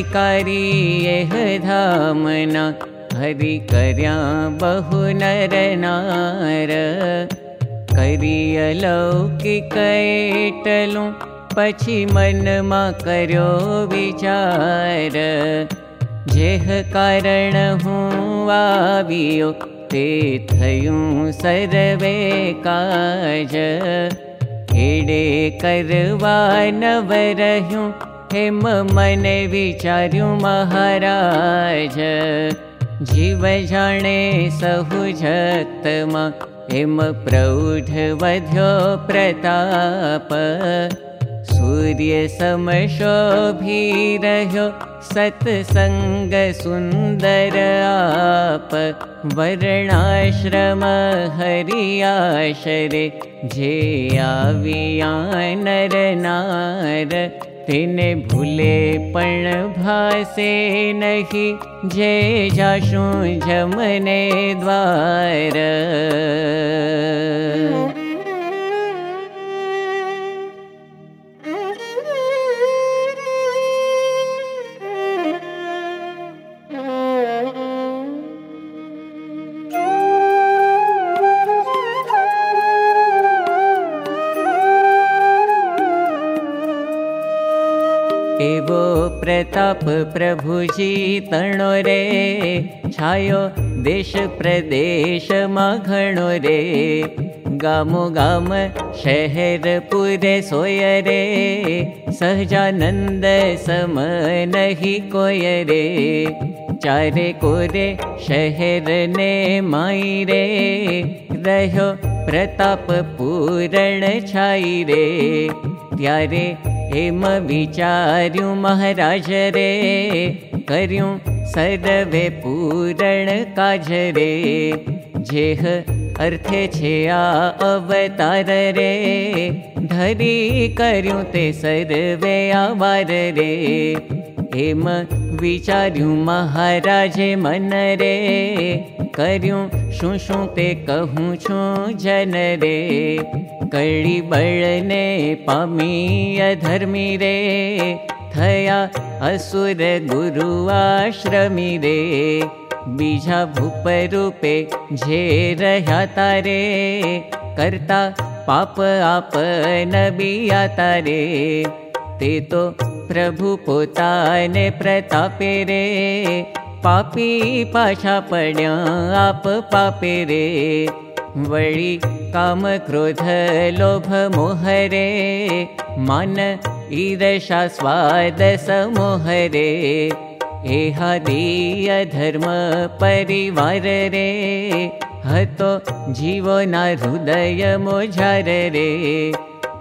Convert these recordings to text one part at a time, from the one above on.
अधिकारी एह धामना। हरि कर्या बहु नर। नार करियलौकिक एटलु पछी मन मा कर्यो विचार। जेह कारण हूँ आवियो ते थयूं सर्वे काज। करवा नव रह्यूं हेम मन विचार्यूं महाराज। जीव जाणे सहु जगतमा हेम प्रौढ वध्यो प्रताप। सूर्य समशोभी रह्यो सत्सङ्ग सुन्दर आप। वर्णाश्रम हरियाशरे जे आविया नर नार भूले पण भासे नहीं जाशु जमने द्वार प्रताप प्रभुजी तणो रे। छायो देश प्रदेश रे। गामो गाम शहर पुरे सोय रे। सहजानंद सम नहीं कोय रे। चारे कोरे शहर ने माई रे। रह्यो प्रताप पूरण छाई रे। त्यारे हेम विचार्यु महाराज रे कर्यु सर्वे पूरण काज रे। जेह अर्थे छे आ अवतार रे धरी कर्यु ते सर्वे आवार रे। हेम विचार्यु महाराजे मन रे कर्यु शु शु ते कहूँ छु जन रे कड़ी बळने पामी अधर्मी रे थया असुर गुरु आश्रमी रे बीजा भूप रूपे जे रह्या तारे करता पाप आप नबिया तारे ते तो प्रभु पोताने प्रतापे रे पापी आप पापे रे। वळी काम क्रोध लोभ मोहरे मन ईदशा स्वाद समोहरे एहादीय धर्म परिवार रे। हतो जीवो ना हृदय मोझार रे।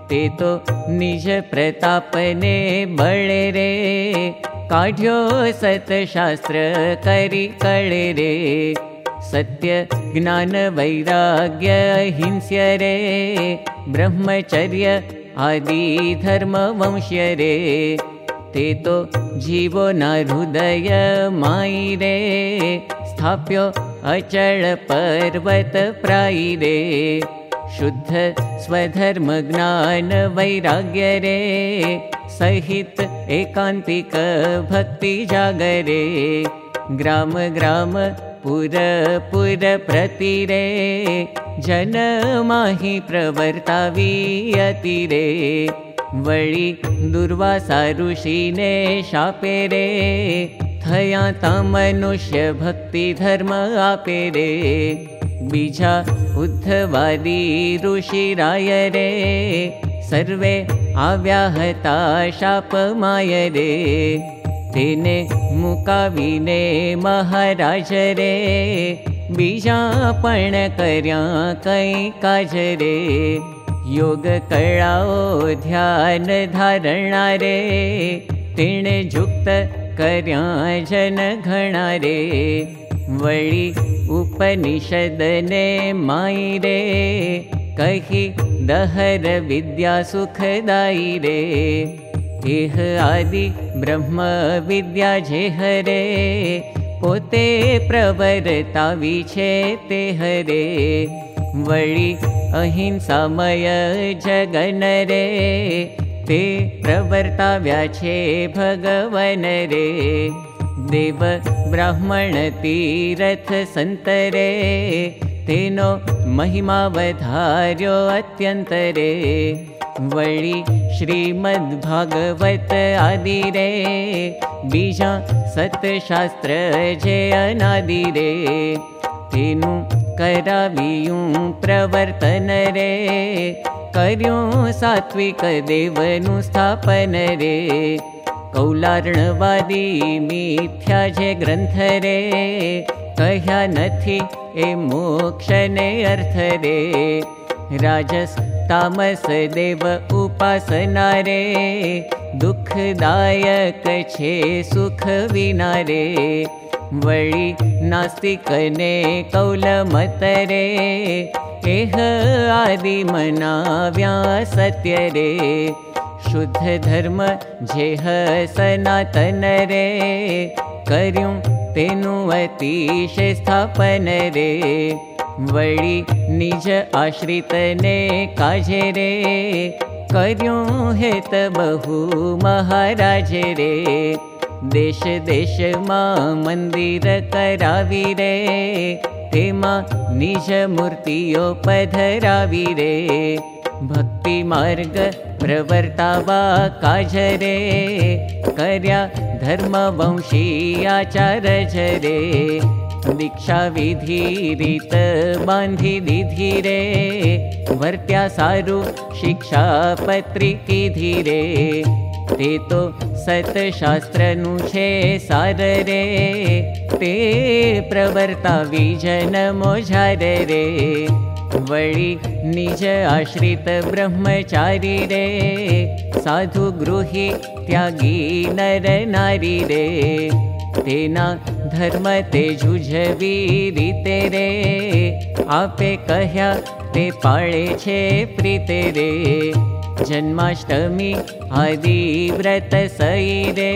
ते तो निज प्रतापने बळे रे काढ्यो सतशास्त्र करी कळे रे। सत्य ज्ञान वैराग्य हिंस्य रे। ब्रह्मचर्य आदि धर्म वंश्य रे। ते तो जीवो न हृदय माई रे। स्थाप्यो अचल पर्वत प्रायी रे शुद्ध स्वधर्म वैराग्य रे सहित एकांतिक भक्ति जागरे ग्राम ग्राम पुर पुर प्रतिरे जन माहि प्रवर्तावी अतिरे वळी दुर्वासा ऋषिने शापे रे थया ता मनुष्य भक्ति धर्म आपे रे बीजा उद्धवादी ऋषि राय रे सर्वे आव्या हता शाप माय रे तेने मुकावीने महाराज रे योग कळाओ ध्यान धारणा रे तेणे जुक्त कर्या जन घणा रे वळी उपनिषदने माई रे कही दहर विद्या सुखदाई रे एह आदि ब्रह्म विद्या जे हरे पोते प्रवर्तावी हरे। वळी अहिंसामय जगन रे ते प्रवर्ताव्या भगवन रे देव ब्राह्मण तीरथ संतरे तेनो महिमा वधार्यो अत्यन्तरे। वळि श्रीमद्भागवत आदि रे बीजा सतशास्त्र जे अनादि रे तेनु करावियूं प्रवर्तन रे कर्यूं सात्विक देवनु स्थापन रे जे ग्रन्थ रे कह्या नथी ए मोक्ष ने अर्थ रे राजस तामस देव उपासना रे दुःखदायक छे सुख विना रे वळि नास्तिक ने कौल मत रे एह आदि मनाव्या सत्य रे शुद्ध धर्म सनातन रे अतिश स्थापन रे। वळि निज आश्रितने काजे रे कर्यूं हेत बहु महाराज रे। देश देश मा मंदिर करावी रे तेमा निज मूर्तियो पधरावी रे भक्ति मार्ग प्रवर्तावा काज रे कर्या धर्म वंशी आचार रे दीक्षा विधि रीत बांधी दीधी रे वर्त्या सारु शिक्षा पत्रिकी धीरे ते तो सतशास्त्रनु छे सार रे ते प्रवर्ता विजन मोझार रे वळि निज आश्रित ब्रह्मचारी रे साधु गृही त्यागी नर नारी रे तेना धर्म ते जुझवी रीते रे आपे कह्या ते पाळे छे प्रीते रे जन्माष्टमी आदि व्रत सई रे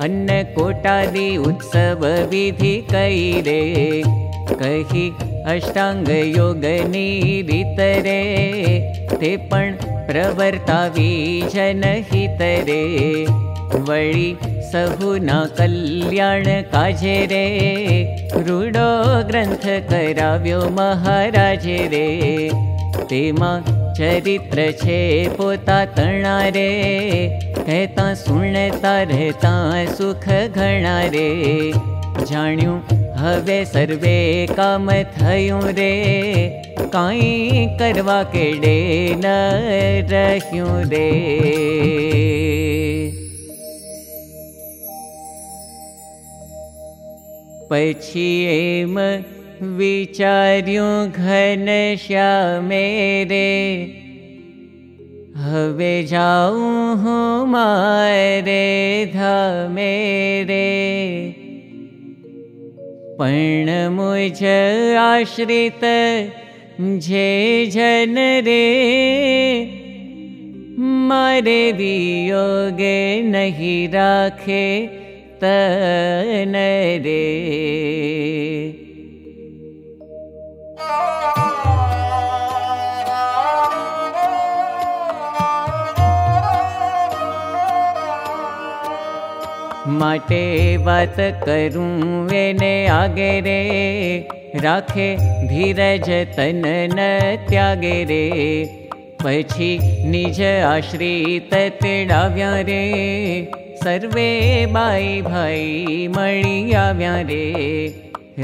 अन्न कोटादि उत्सव विधि कई रे कही अष्टांग योगनी रीत रे ते पण प्रवर्तावी जनहित रे वळि सहुना कल्याण काजे रे रूडो ग्रंथ कराव्यो महाराजे रे तेमा चरित्र छे पोता तणा रे कहता सुनता रहता सुख घणा रे જાણ્યું હવે સર્વે કામ થયું રે કાંઈ કરવા કેડે ન રહ્યું રે પછી એમ हे सर्वे काम रे। कार् केडे ने पे विचार्यनश्यामेरे हे जे पण्ण म आश्रिते जन रे मारे नहीं राखे त न रे। माटे बात करूं वेने आगे रे राखे धीरज तन न त्यागे रे पछी निज आश्रित तेडाव्या रे सर्वे बाई भाई मणि आव्या रे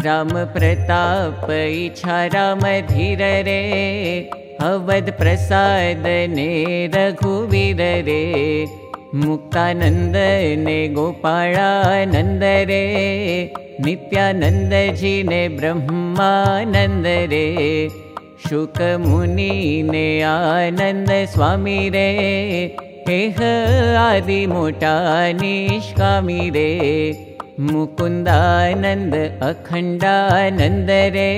राम प्रताप इच्छा राम धीर रे अवध प्रसाद ने रघुवीर रे मुक्तानंद ने गोपाळानंद रे नित्यानंद जी ने आनंद स्वामी रे हेह आदि मोटा निष्कामी रे मुकुन्दानन्द अखण्डानन्द रे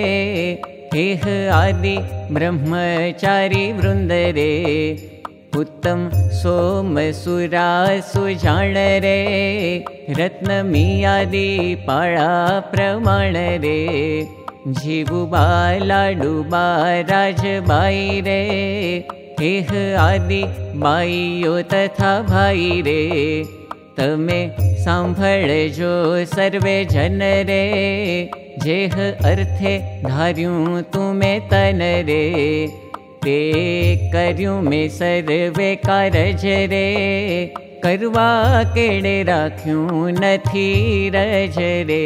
हेह आदि ब्रह्मचारी वृन्द रे उत्तम सोम सुरा सुजाण रे रत्नमियादि पाळा प्रमाण रे जीवुबा लाडुबा रे हेह आदि तथा भाई रे तमे जो सर्वे जन रे जेह अर्थे धार्यू तुमे तन रे ते कर्यू में सर्वे कारज रे। करवा केड़े राख्यू नथी रज रे।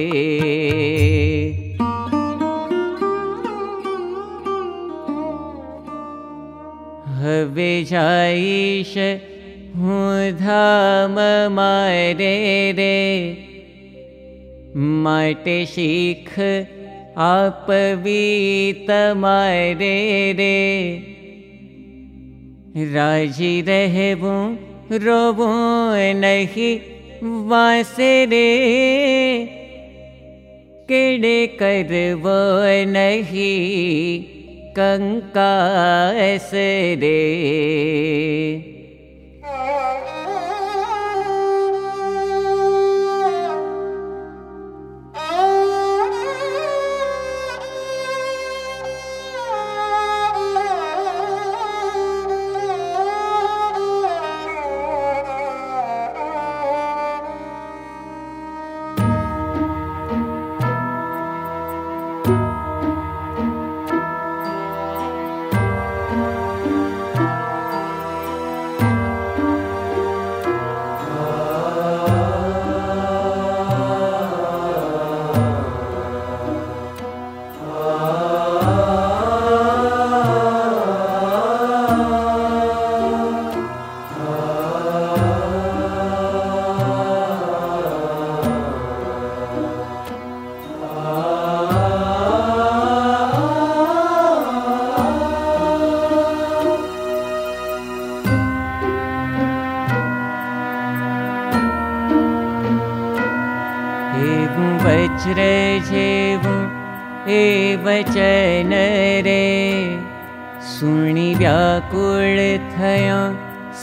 हवे जाईश हूँ धाम मारे रे। माटे शीख आप तमारे रे राजी रहबू रोबू नहीं वासे रे केड़े करबो नहीं कंकास रे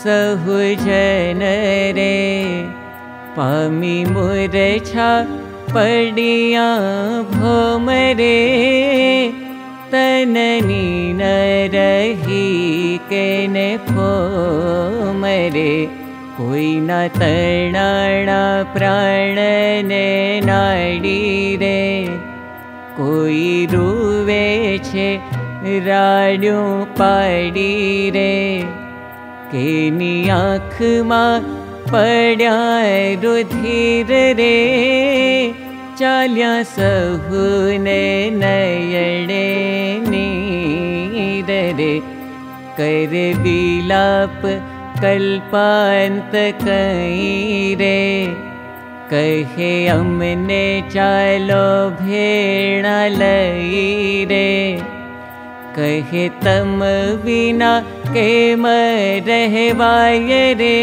सहुजन रे। पामी मूर्छा पडिया भोमरे तननी न रही केने फोमरे कोई न तणाणा प्राण ने नाडी रे। रे केनी आँख मा पड्या रुधिर रे। चाल्या सहुने नयणे नीर रे। कर विलाप कल्पान्त कई रे। कहे अमने चालो भेण लई रे कहे तम बिना के रहवाय रे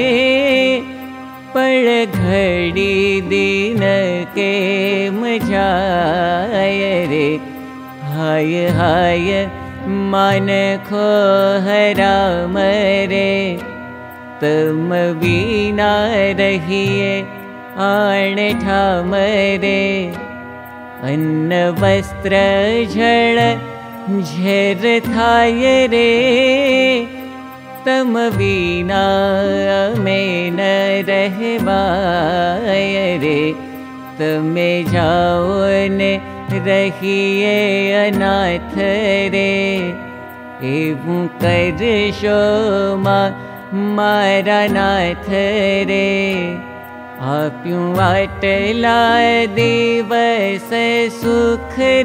पड़ घड़ी दिन के मजाय रे हाय हाय मन खो हरा मरे तम बिना रहिए आण ठामरे। अन्न वस्त्र झळ झेर थाय रे तम विना में न रहवाय रे। तमे जाओ ने रहिए अनाथ रे एवं करशो मा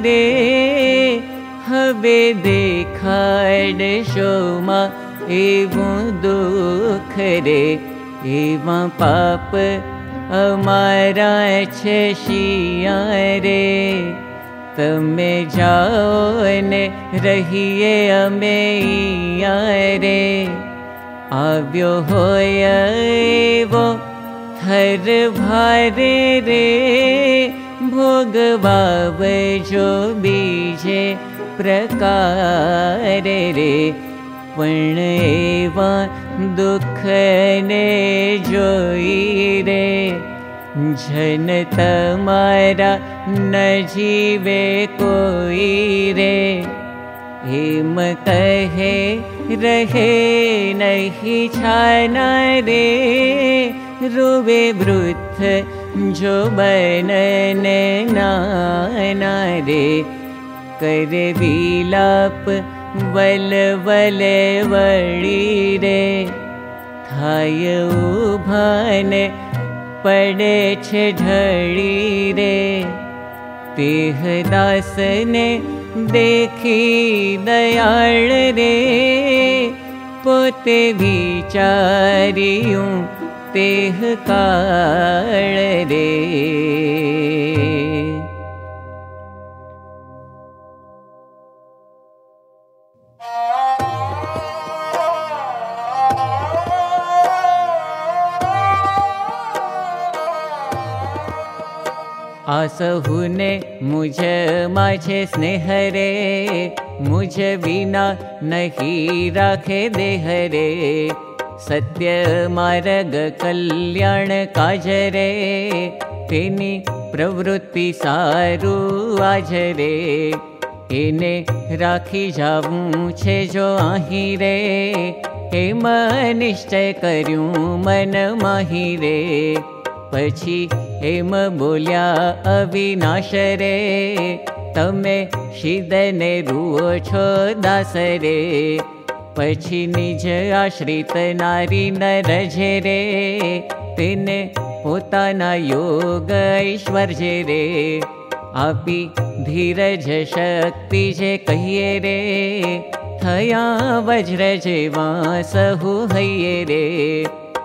रे हवे देखाडशो मा एवं दुख रे एवं पाप अमारा रे। तमे जाओ ने रहिए अमे रे। आव्यो हर भारे रे जो बीजे प्रकार रे पण एवा दुख ने जोई रे. जन कोई रे. हेम कहे रहे नहि छान रे. रुवे वृथ जो बनने नाना रे कर विलाप वल वल वड़ी रे। थाय उभान पड़े छे ढड़ी रे। तेह दास ने देखी दयाल रे। पोते विचारियूं तेह काल रे रे मुझ बिना नहीं राखे देह रे सत्य मार्ग कल्याण काज रे तेनी प्रवृत्ति सारू आज रे एने राखी जाऊं छे जो आही रे हेम निश्चय करूं मन माही रे पछी अविनाश रे। तमे शिदने रुओ छो दास रे पछी निज आश्रित नारी न रजे रे। तेने पोताना योग ऐश्वर्य रे। आपी धीरज शक्ति जे कहिए रे। थया वज्र जेवा सहु हइए रे। जाणु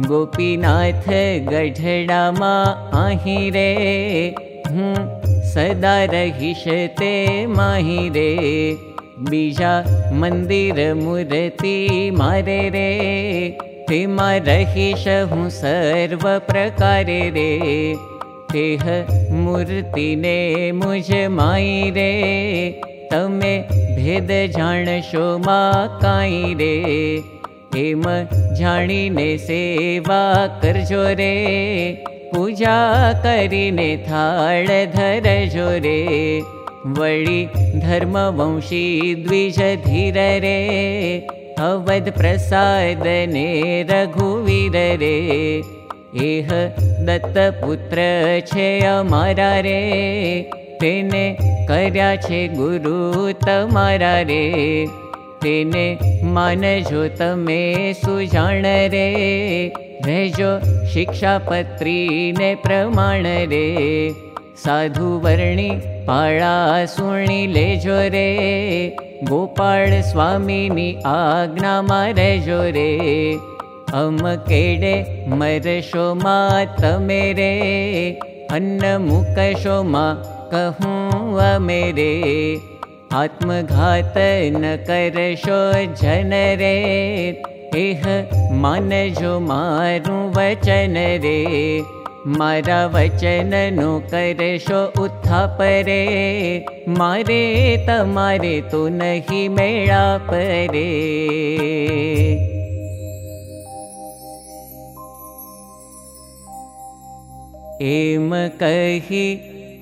गोपीनाथ गढ़ड़ा मा आही रे. हूँ सदा रहीश ते माही रे. बीजा मंदिर मूर्ति मारे रे. तेमा रहीश हूँ सर्व प्रकारे रे. तेह मूर्ति माई रे. तमे भेद जाणशो मा काई रे हेम जाणीने सेवा करजो रे पूजा करीने थाळ धरजो रे वळी धर्मवंशी द्विज धीर रे अवध प्रसाद ने रे एह दत्तपुत्र अमारा रे तेने कर्या छे गुरु तमारा रे તેને માનજો તમે સુજાણ રે રહેજો શિક્ષાપત્રીને પ્રમાણ રે સાધુ વર્ણી પાળા સુણી લેજો રે ગોપાળ સ્વામીની આજ્ઞામાં રહેજો રે અમ કેડે મરશો માં તમે રે અન્ન મૂકશો માં કહું અમે રે आत्मघात न करशो जन रे। एह मानजो मारू वचन रे। मारा वचन नो करशो उत्थाप रे। मारे तमारे तो नहीं परे। एम कही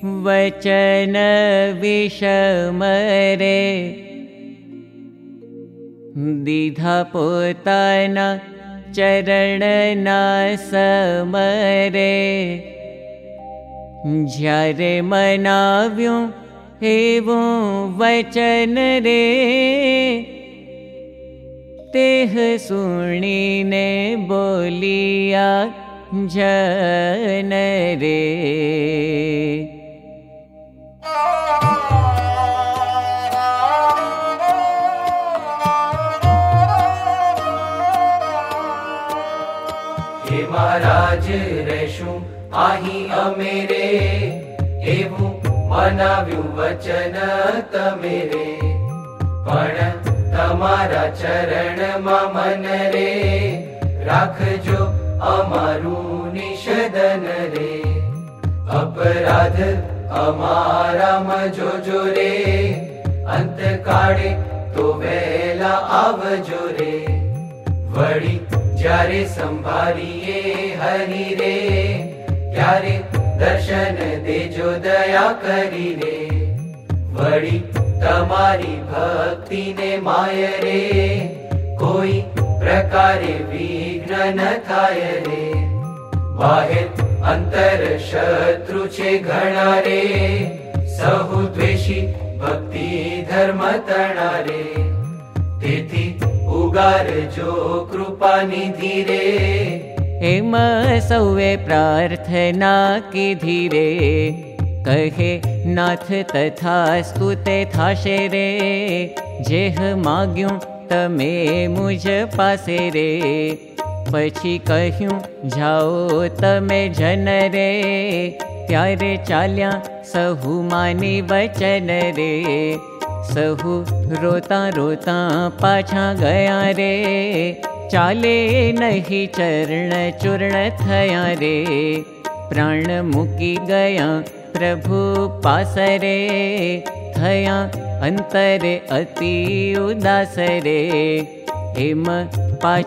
वचन विषमरे। दीधा पोताना चरणना समरे ज्यारे मनाव्यूं एवं वचन रे। तेह सुणीने बोलिया जन रे વજ્રેશુ આહી અમેરે એવું બનાવ્યું વચન તમે રે પણ તમારા ચરણ માં મન રે રાખજો અમારું નિષદન રે અપરાધ અમારા મજોજો રે અંત કાળે તો चनरा આવજો રે વળી જ્યારે સંભાળીએ હરી રે ત્યારે દર્શન દેજો દયા કરી રે વળી તમારી ભક્તિને માય રે કોઈ પ્રકારે વિઘ્ન ન થાય રે બાહેર અંતર શત્રુ છે ઘણા રે સહુ દ્વેષી ભક્તિ ધર્મ તણા રે તેથી ઉગારજો કૃપા નિધિ રે हेम सौवे प्रार्थना की धीरे। कहे नाथ तथा स्तुते थाशे रे। जेह माग्यू तमे मुझ पासे रे। पछी कहूं जाओ तमे जन रे। त्यारे चाल्या सहु मानी वचन रे। सहु रोता रोता पाछा गया रे। चाले नहि चरण चूर्ण थया रे। प्राण मुकी गया प्रभु पासरे। थया अन्तरे अति उदासरे। हिमपा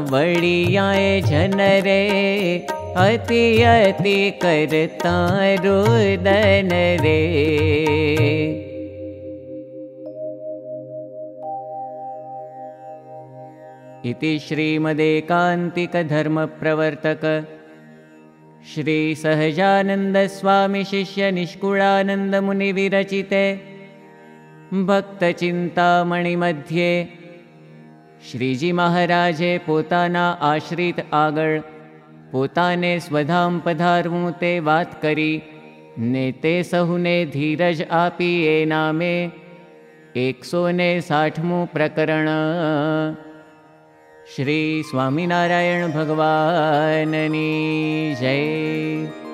वडिया जनरे। अति अति कर्ता रुदन रे। इति श्रीमदेकान्तिकधर्मप्रवर्तक श्रीसहजानन्दस्वामिशिष्यनिष्कुळानन्दमुनिविरचिते भक्तचिन्तामणिमध्ये श्रीजीमहाराजे पोताना आश्रित આગળ પોતાને સ્વધામ પધારવું તે વાત કરી ને તે સહુને ધીરજ આપી એ નામે એકસો ને સાઠમું પ્રકરણ श्री स्वामिनारायणभगवाननी जय।